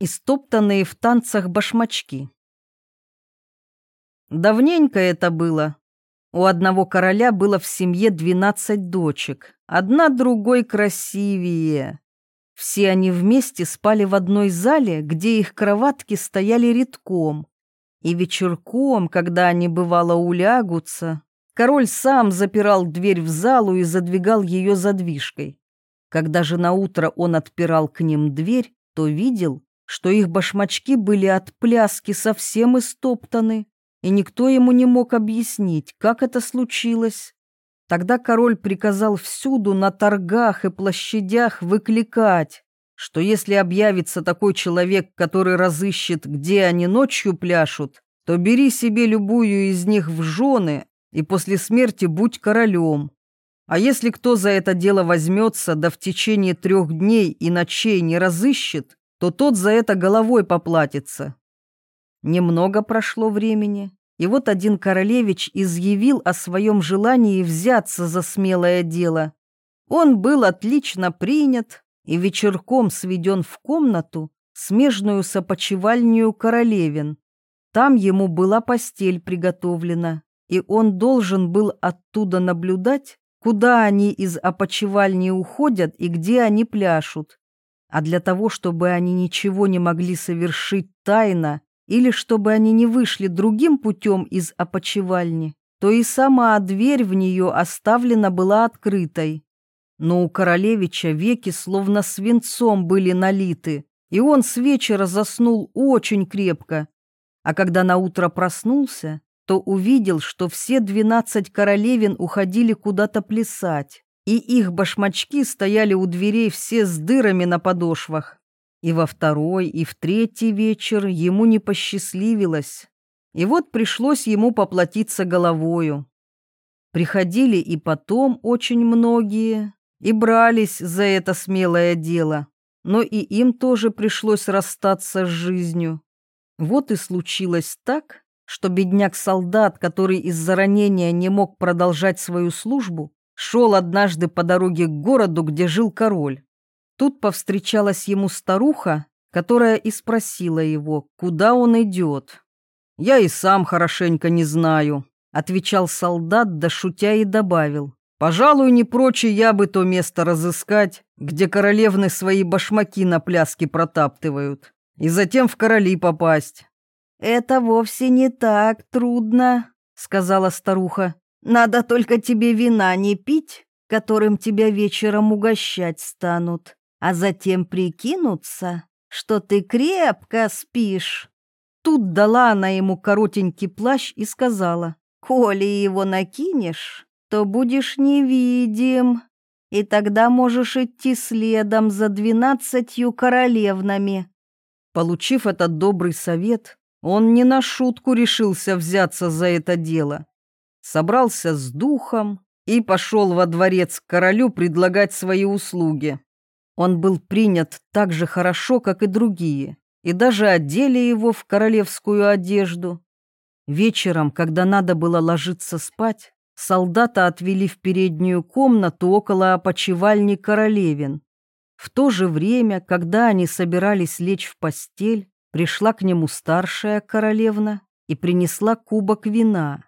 и стоптанные в танцах башмачки. Давненько это было. У одного короля было в семье двенадцать дочек, одна другой красивее. Все они вместе спали в одной зале, где их кроватки стояли редком. И вечерком, когда они бывало улягутся, король сам запирал дверь в залу и задвигал ее задвижкой. Когда же на утро он отпирал к ним дверь, то видел, что их башмачки были от пляски совсем истоптаны, и никто ему не мог объяснить, как это случилось. Тогда король приказал всюду на торгах и площадях выкликать, что если объявится такой человек, который разыщет, где они ночью пляшут, то бери себе любую из них в жены и после смерти будь королем. А если кто за это дело возьмется, да в течение трех дней и ночей не разыщет, то тот за это головой поплатится. Немного прошло времени, и вот один королевич изъявил о своем желании взяться за смелое дело. Он был отлично принят и вечерком сведен в комнату, смежную с опочивальню королевин. Там ему была постель приготовлена, и он должен был оттуда наблюдать, куда они из опочивальни уходят и где они пляшут. А для того, чтобы они ничего не могли совершить тайно, или чтобы они не вышли другим путем из опочивальни, то и сама дверь в нее оставлена была открытой. Но у королевича веки словно свинцом были налиты, и он с вечера заснул очень крепко. А когда наутро проснулся, то увидел, что все двенадцать королевин уходили куда-то плясать, и их башмачки стояли у дверей все с дырами на подошвах. И во второй, и в третий вечер ему не посчастливилось. И вот пришлось ему поплатиться головою. Приходили и потом очень многие, и брались за это смелое дело, но и им тоже пришлось расстаться с жизнью. Вот и случилось так, что бедняк-солдат, который из-за ранения не мог продолжать свою службу, шел однажды по дороге к городу, где жил король. Тут повстречалась ему старуха, которая и спросила его, куда он идет. «Я и сам хорошенько не знаю», — отвечал солдат, да шутя и добавил. «Пожалуй, не прочь я бы то место разыскать, где королевны свои башмаки на пляске протаптывают, и затем в короли попасть». «Это вовсе не так трудно», — сказала старуха. «Надо только тебе вина не пить, которым тебя вечером угощать станут, а затем прикинуться, что ты крепко спишь». Тут дала она ему коротенький плащ и сказала, «Коли его накинешь, то будешь невидим, и тогда можешь идти следом за двенадцатью королевнами». Получив этот добрый совет, он не на шутку решился взяться за это дело. Собрался с духом и пошел во дворец к королю предлагать свои услуги. Он был принят так же хорошо, как и другие, и даже одели его в королевскую одежду. Вечером, когда надо было ложиться спать, солдата отвели в переднюю комнату около опочивальни королевин. В то же время, когда они собирались лечь в постель, Пришла к нему старшая королевна и принесла кубок вина.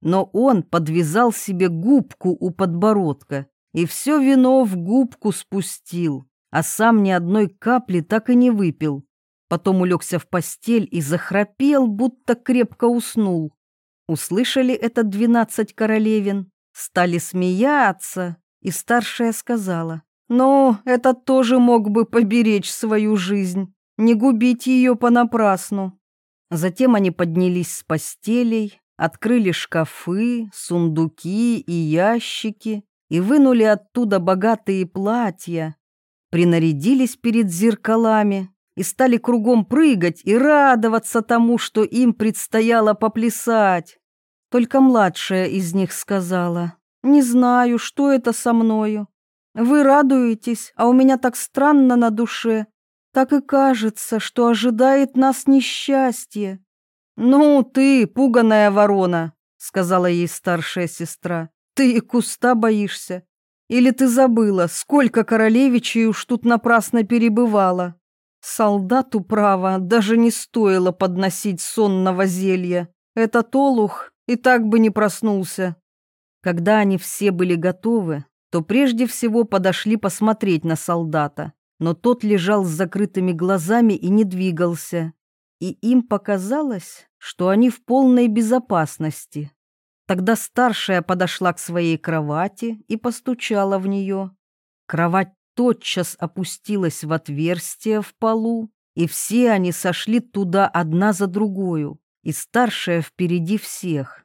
Но он подвязал себе губку у подбородка и все вино в губку спустил, а сам ни одной капли так и не выпил. Потом улегся в постель и захрапел, будто крепко уснул. Услышали это двенадцать королевин, стали смеяться, и старшая сказала, «Ну, этот тоже мог бы поберечь свою жизнь» не губить ее понапрасну. Затем они поднялись с постелей, открыли шкафы, сундуки и ящики и вынули оттуда богатые платья, принарядились перед зеркалами и стали кругом прыгать и радоваться тому, что им предстояло поплясать. Только младшая из них сказала, «Не знаю, что это со мною. Вы радуетесь, а у меня так странно на душе так и кажется, что ожидает нас несчастье. «Ну, ты, пуганая ворона», — сказала ей старшая сестра, — «ты и куста боишься. Или ты забыла, сколько королевичей уж тут напрасно перебывало? Солдату, право, даже не стоило подносить сонного зелья. Этот олух и так бы не проснулся. Когда они все были готовы, то прежде всего подошли посмотреть на солдата, но тот лежал с закрытыми глазами и не двигался. И им показалось, что они в полной безопасности. Тогда старшая подошла к своей кровати и постучала в нее. Кровать тотчас опустилась в отверстие в полу, и все они сошли туда одна за другую, и старшая впереди всех.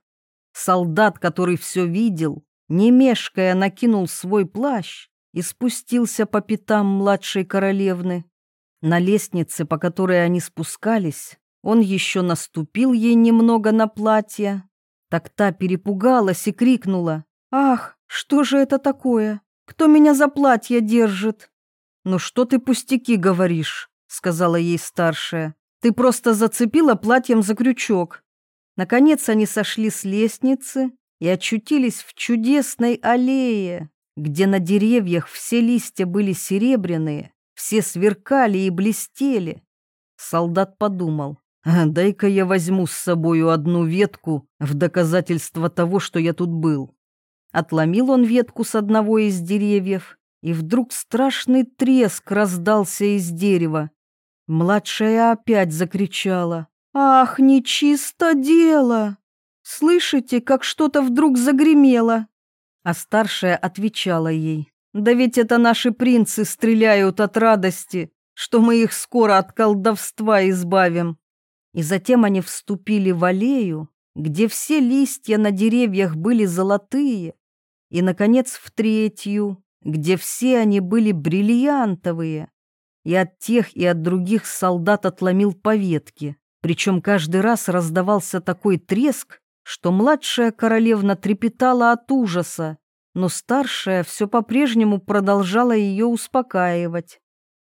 Солдат, который все видел, не мешкая накинул свой плащ и спустился по пятам младшей королевны. На лестнице, по которой они спускались, он еще наступил ей немного на платье, так та перепугалась и крикнула. «Ах, что же это такое? Кто меня за платье держит?» «Ну что ты пустяки говоришь?» — сказала ей старшая. «Ты просто зацепила платьем за крючок». Наконец они сошли с лестницы и очутились в чудесной аллее, где на деревьях все листья были серебряные, все сверкали и блестели. Солдат подумал, Дай-ка я возьму с собою одну ветку в доказательство того, что я тут был. Отломил он ветку с одного из деревьев, и вдруг страшный треск раздался из дерева. Младшая опять закричала. «Ах, нечисто дело! Слышите, как что-то вдруг загремело?» А старшая отвечала ей. «Да ведь это наши принцы стреляют от радости, что мы их скоро от колдовства избавим». И затем они вступили в аллею, где все листья на деревьях были золотые, и, наконец, в третью, где все они были бриллиантовые. И от тех, и от других солдат отломил по ветке, причем каждый раз раздавался такой треск, что младшая королевна трепетала от ужаса, но старшая все по-прежнему продолжала ее успокаивать.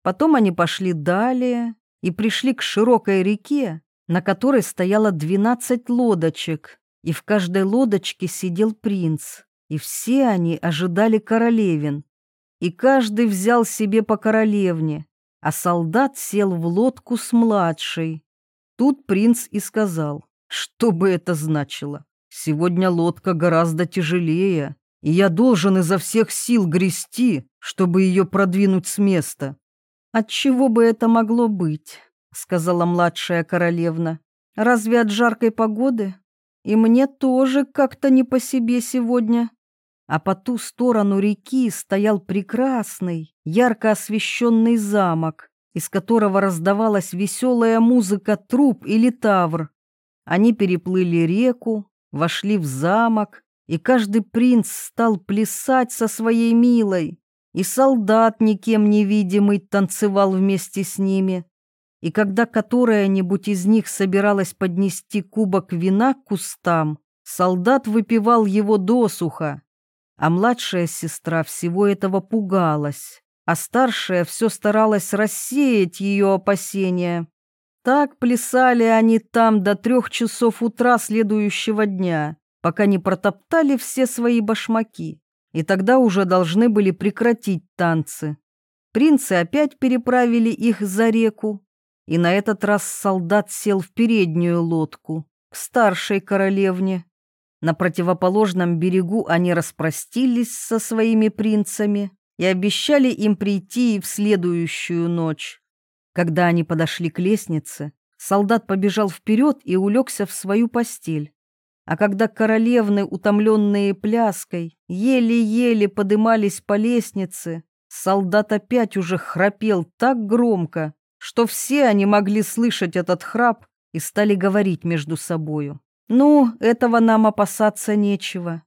Потом они пошли далее и пришли к широкой реке, на которой стояло двенадцать лодочек, и в каждой лодочке сидел принц, и все они ожидали королевин. И каждый взял себе по королевне, а солдат сел в лодку с младшей. Тут принц и сказал, что бы это значило. Сегодня лодка гораздо тяжелее, и я должен изо всех сил грести, чтобы ее продвинуть с места. От чего бы это могло быть? Сказала младшая королевна. «Разве от жаркой погоды? И мне тоже как-то не по себе сегодня». А по ту сторону реки стоял прекрасный, ярко освещенный замок, из которого раздавалась веселая музыка труб или тавр. Они переплыли реку, вошли в замок, и каждый принц стал плясать со своей милой, и солдат никем невидимый танцевал вместе с ними и когда которая-нибудь из них собиралась поднести кубок вина к кустам, солдат выпивал его досуха, а младшая сестра всего этого пугалась, а старшая все старалась рассеять ее опасения. Так плясали они там до трех часов утра следующего дня, пока не протоптали все свои башмаки, и тогда уже должны были прекратить танцы. Принцы опять переправили их за реку, и на этот раз солдат сел в переднюю лодку, к старшей королевне. На противоположном берегу они распростились со своими принцами и обещали им прийти в следующую ночь. Когда они подошли к лестнице, солдат побежал вперед и улегся в свою постель. А когда королевны, утомленные пляской, еле-еле подымались по лестнице, солдат опять уже храпел так громко, что все они могли слышать этот храп и стали говорить между собою. «Ну, этого нам опасаться нечего».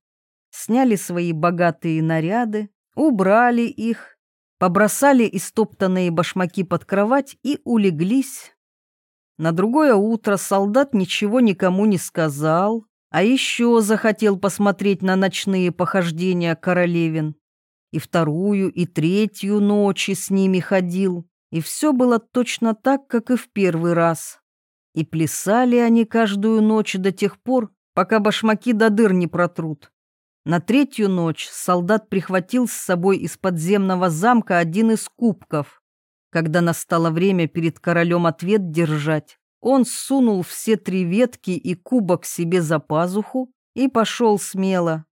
Сняли свои богатые наряды, убрали их, побросали истоптанные башмаки под кровать и улеглись. На другое утро солдат ничего никому не сказал, а еще захотел посмотреть на ночные похождения королевин. И вторую, и третью ночи с ними ходил, и все было точно так, как и в первый раз. И плясали они каждую ночь до тех пор, пока башмаки до дыр не протрут. На третью ночь солдат прихватил с собой из подземного замка один из кубков. Когда настало время перед королем ответ держать, он сунул все три ветки и кубок себе за пазуху и пошел смело.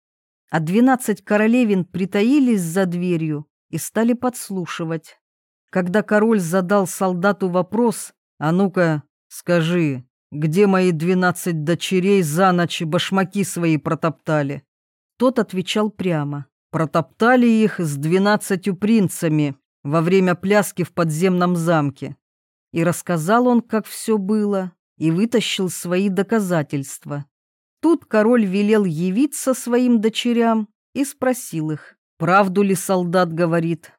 А двенадцать королевин притаились за дверью и стали подслушивать. Когда король задал солдату вопрос, «А ну-ка, скажи, где мои двенадцать дочерей за ночь башмаки свои протоптали?» Тот отвечал прямо, «Протоптали их с двенадцатью принцами во время пляски в подземном замке». И рассказал он, как все было, и вытащил свои доказательства. Тут король велел явиться своим дочерям и спросил их, правду ли солдат говорит.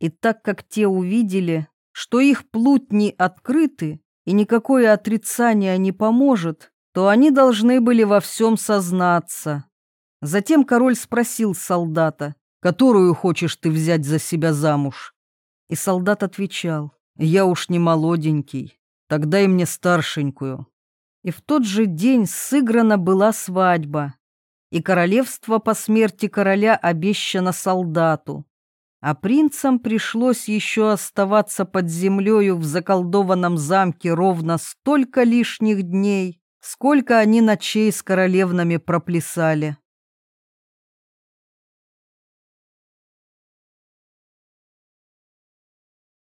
И так как те увидели, что их плутни открыты и никакое отрицание не поможет, то они должны были во всем сознаться. Затем король спросил солдата, «Которую хочешь ты взять за себя замуж?» И солдат отвечал, «Я уж не молоденький, тогда и мне старшенькую». И в тот же день сыграна была свадьба, и королевство по смерти короля обещано солдату. А принцам пришлось еще оставаться под землею в заколдованном замке ровно столько лишних дней, сколько они ночей с королевнами проплясали.